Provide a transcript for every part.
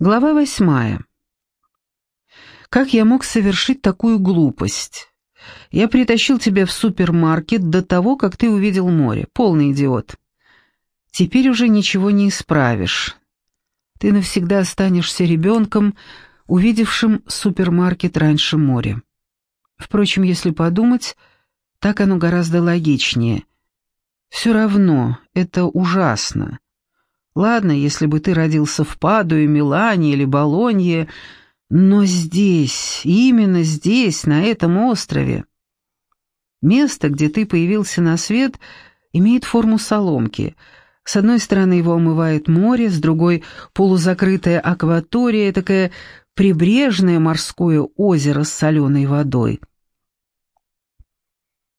Глава восьмая. Как я мог совершить такую глупость? Я притащил тебя в супермаркет до того, как ты увидел море. Полный идиот. Теперь уже ничего не исправишь. Ты навсегда останешься ребенком, увидевшим супермаркет раньше моря. Впрочем, если подумать, так оно гораздо логичнее. Все равно, это ужасно. Ладно, если бы ты родился в Падуе, Милане или Болонье, но здесь, именно здесь, на этом острове. Место, где ты появился на свет, имеет форму соломки. С одной стороны его омывает море, с другой — полузакрытая акватория, такое прибрежное морское озеро с соленой водой.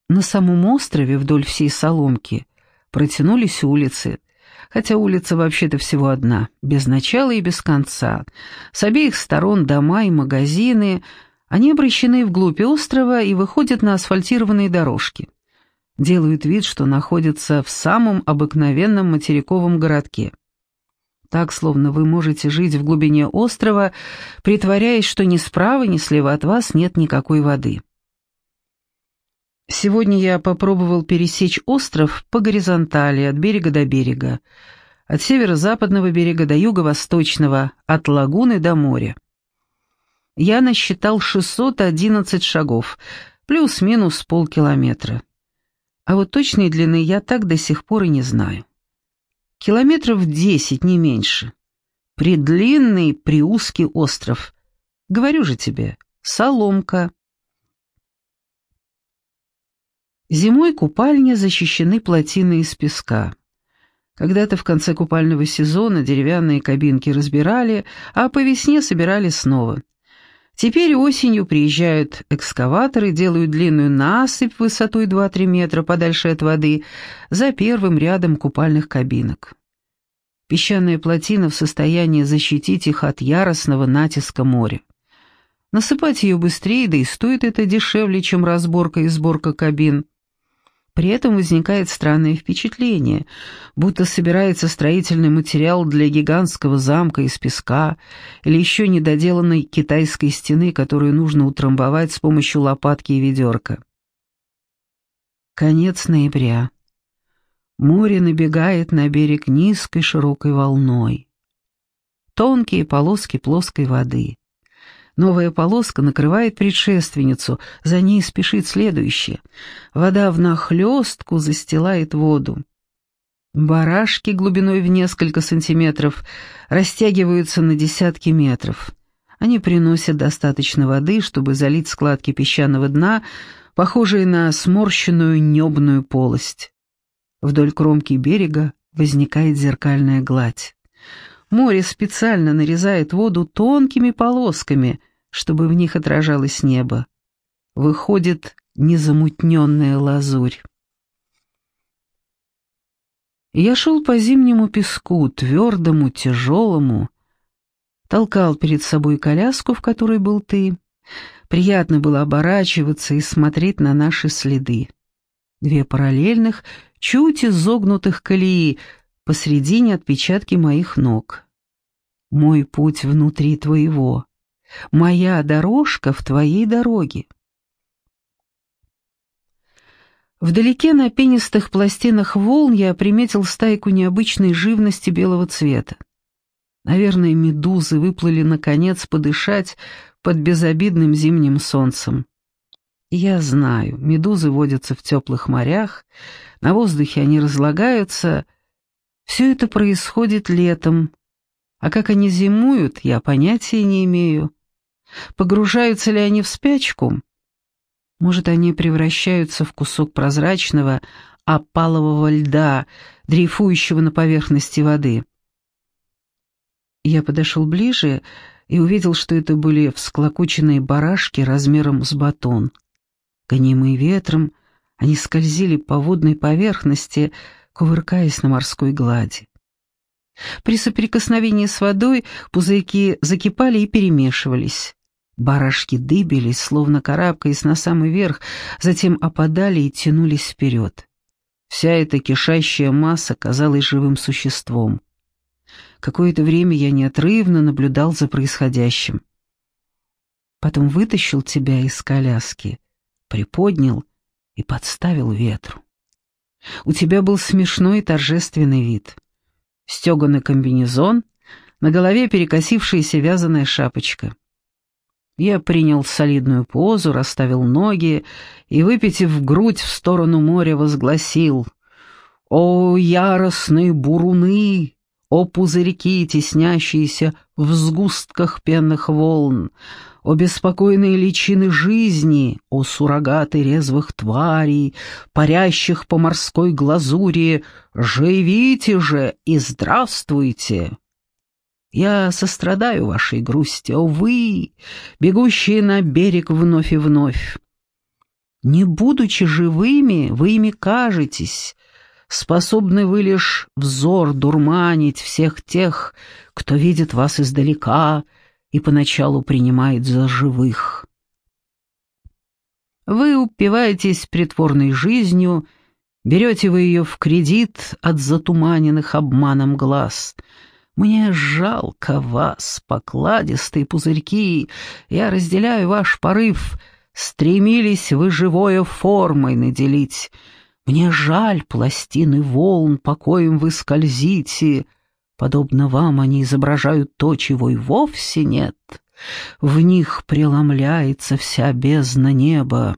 На самом острове вдоль всей соломки протянулись улицы — хотя улица вообще-то всего одна, без начала и без конца. С обеих сторон дома и магазины, они обращены вглубь острова и выходят на асфальтированные дорожки. Делают вид, что находятся в самом обыкновенном материковом городке. Так, словно вы можете жить в глубине острова, притворяясь, что ни справа, ни слева от вас нет никакой воды. Сегодня я попробовал пересечь остров по горизонтали от берега до берега, от северо-западного берега до юго-восточного, от лагуны до моря. Я насчитал 611 шагов, плюс-минус полкилометра. А вот точной длины я так до сих пор и не знаю. Километров 10, не меньше. Предлинный, приузкий остров. Говорю же тебе, соломка. Зимой купальни защищены плотиной из песка. Когда-то в конце купального сезона деревянные кабинки разбирали, а по весне собирали снова. Теперь осенью приезжают экскаваторы, делают длинную насыпь высотой 2-3 метра подальше от воды за первым рядом купальных кабинок. Песчаная плотина в состоянии защитить их от яростного натиска моря. Насыпать ее быстрее, да и стоит это дешевле, чем разборка и сборка кабин. При этом возникает странное впечатление, будто собирается строительный материал для гигантского замка из песка или еще недоделанной китайской стены, которую нужно утрамбовать с помощью лопатки и ведерка. Конец ноября. Море набегает на берег низкой широкой волной. Тонкие полоски плоской воды. Новая полоска накрывает предшественницу, за ней спешит следующая. Вода внахлёстку застилает воду. Барашки глубиной в несколько сантиметров растягиваются на десятки метров. Они приносят достаточно воды, чтобы залить складки песчаного дна, похожие на сморщенную небную полость. Вдоль кромки берега возникает зеркальная гладь. Море специально нарезает воду тонкими полосками, чтобы в них отражалось небо. Выходит незамутненная лазурь. Я шел по зимнему песку, твердому, тяжелому, толкал перед собой коляску, в которой был ты. Приятно было оборачиваться и смотреть на наши следы. Две параллельных, чуть изогнутых колеи, посредине отпечатки моих ног. Мой путь внутри твоего. Моя дорожка в твоей дороге. Вдалеке на пенистых пластинах волн я приметил стайку необычной живности белого цвета. Наверное, медузы выплыли, наконец, подышать под безобидным зимним солнцем. Я знаю, медузы водятся в теплых морях, на воздухе они разлагаются. Все это происходит летом, а как они зимуют, я понятия не имею. Погружаются ли они в спячку? Может, они превращаются в кусок прозрачного, опалового льда, дрейфующего на поверхности воды. Я подошел ближе и увидел, что это были всклокоченные барашки размером с батон. Гонимые ветром, они скользили по водной поверхности, кувыркаясь на морской глади. При соприкосновении с водой пузырьки закипали и перемешивались. Барашки дыбились, словно карабкаясь на самый верх, затем опадали и тянулись вперед. Вся эта кишащая масса казалась живым существом. Какое-то время я неотрывно наблюдал за происходящим. Потом вытащил тебя из коляски, приподнял и подставил ветру. У тебя был смешной и торжественный вид. Стеганый комбинезон, на голове перекосившаяся вязаная шапочка. Я принял солидную позу, расставил ноги и, выпитив грудь в сторону моря, возгласил «О, яростные буруны! О, пузырьки, теснящиеся в сгустках пенных волн! О, беспокойные личины жизни! О, суррогаты резвых тварей, парящих по морской глазури! Живите же и здравствуйте!» Я сострадаю вашей грусти, о вы, бегущие на берег вновь и вновь. Не будучи живыми, вы ими кажетесь, способны вы лишь взор дурманить всех тех, кто видит вас издалека и поначалу принимает за живых. Вы упиваетесь притворной жизнью, берете вы ее в кредит от затуманенных обманом глаз — мне жалко вас, покладистые пузырьки, я разделяю ваш порыв, стремились вы живое формой наделить. Мне жаль пластины волн, по коим вы скользите, подобно вам они изображают то, чего и вовсе нет. В них преломляется вся бездна неба.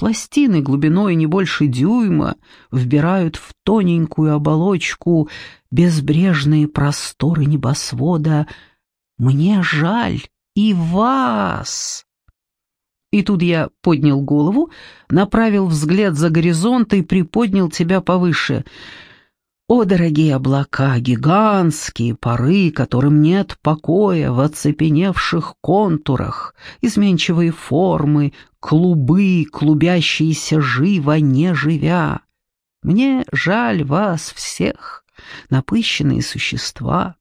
Пластины глубиной не больше дюйма вбирают в тоненькую оболочку безбрежные просторы небосвода. Мне жаль и вас. И тут я поднял голову, направил взгляд за горизонт и приподнял тебя повыше — о, дорогие облака, гигантские пары, которым нет покоя в оцепеневших контурах, изменчивые формы, клубы, клубящиеся живо, не живя. Мне жаль вас всех, напыщенные существа,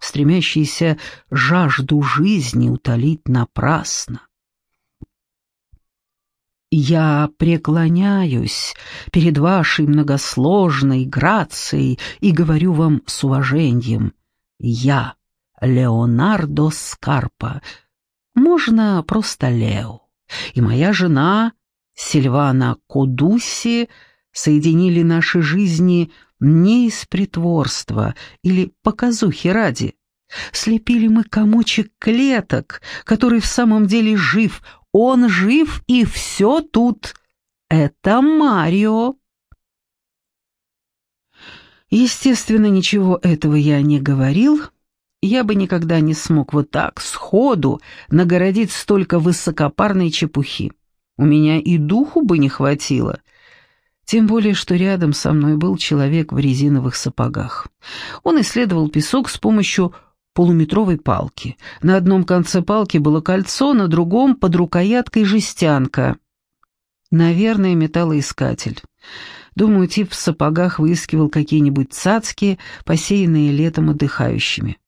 стремящиеся жажду жизни утолить напрасно. Я преклоняюсь перед вашей многосложной грацией и говорю вам с уважением. Я Леонардо Скарпа, можно просто Лео, и моя жена Сильвана Кодуси соединили наши жизни не из притворства или показухи ради. Слепили мы комочек клеток, который в самом деле жив, он жив и все тут. Это Марио. Естественно, ничего этого я не говорил. Я бы никогда не смог вот так, сходу, нагородить столько высокопарной чепухи. У меня и духу бы не хватило. Тем более, что рядом со мной был человек в резиновых сапогах. Он исследовал песок с помощью полуметровой палки. На одном конце палки было кольцо, на другом под рукояткой жестянка. Наверное, металлоискатель. Думаю, тип в сапогах выискивал какие-нибудь цацки, посеянные летом отдыхающими.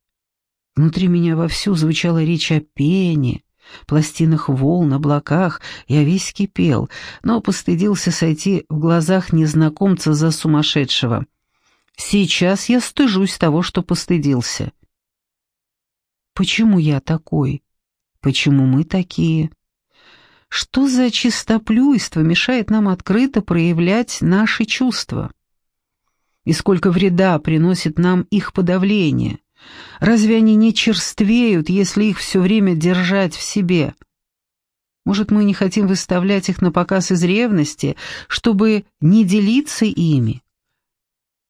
Внутри меня вовсю звучала речь о пене, пластинах волн, облаках, я весь кипел, но постыдился сойти в глазах незнакомца за сумасшедшего. Сейчас я стыжусь того, что постыдился. Почему я такой? Почему мы такие? Что за чистоплюйство мешает нам открыто проявлять наши чувства? И сколько вреда приносит нам их подавление? Разве они не черствеют, если их все время держать в себе? Может, мы не хотим выставлять их на показ из ревности, чтобы не делиться ими?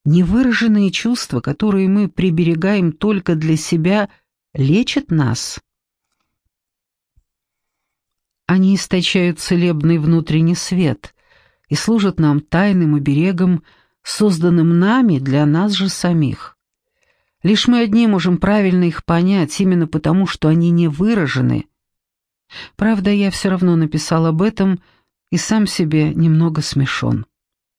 Невыраженные чувства, которые мы приберегаем только для себя – лечат нас. Они источают целебный внутренний свет и служат нам тайным оберегом, созданным нами для нас же самих. Лишь мы одни можем правильно их понять, именно потому, что они не выражены. Правда, я все равно написал об этом и сам себе немного смешон.